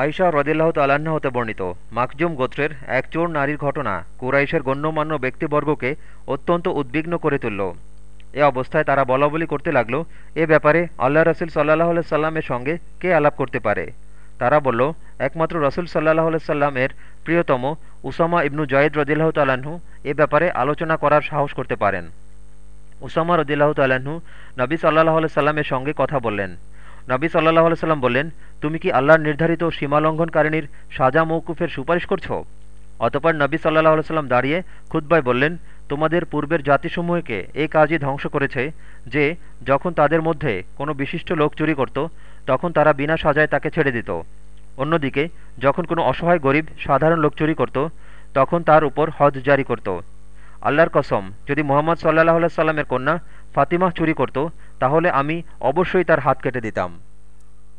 আয়শা রদিল্লাহ তাল্লাহ্ন হতে বর্ণিত, মাকজুম গোত্রের এক চোর নারীর ঘটনা কুরাইশের গণ্যমান্য ব্যক্তিবর্গকে অত্যন্ত উদ্বিগ্ন করে তুলল। এ অবস্থায় তারা বলাবলি করতে লাগল, এ ব্যাপারে আল্লাহ রসুল সাল্লাহ সাল্লামের সঙ্গে কে আলাপ করতে পারে? তারা বলল, একমাত্র রসুল সাল্লাহ সাল্লামের প্রিয়তম উসামা ইবনু জয়েদ রদিল্লাহ তাল্লাহ্ন এ ব্যাপারে আলোচনা করার সাহস করতে পারেন। উসামা রদিল্লাহ তাল্লাহ্ন নবী সাল্লাহ সাল্লামের সঙ্গে কথা বললেন। নবী সাল্লাহ সাল্লাম বললেন, তুমি কি আল্লাহর নির্ধারিত সীমালঙ্ঘনকারিণীর সাজা মৌকুফের সুপারিশ করছ? অতপর নবী সাল্লাহ সাল্লাম দাঁড়িয়ে খুদ্বায় বললেন, তোমাদের পূর্বের জাতিসমূহকে এই কাজই ধ্বংস করেছে যে, যখন তাদের মধ্যে কোনো বিশিষ্ট লোক চুরি করত, তখন তারা বিনা সাজায় তাকে ছেড়ে দিত। অন্যদিকে, যখন কোনো অসহায় গরিব সাধারণ লোক চুরি করত, তখন তার উপর হজ জারি করত। আল্লাহর কসম, যদি মোহাম্মদ সাল্লাহ সাল্লামের কন্যা ফাতিমাহ চুরি করত তাহলে আমি অবশ্যই তার হাত কেটে দিতাম।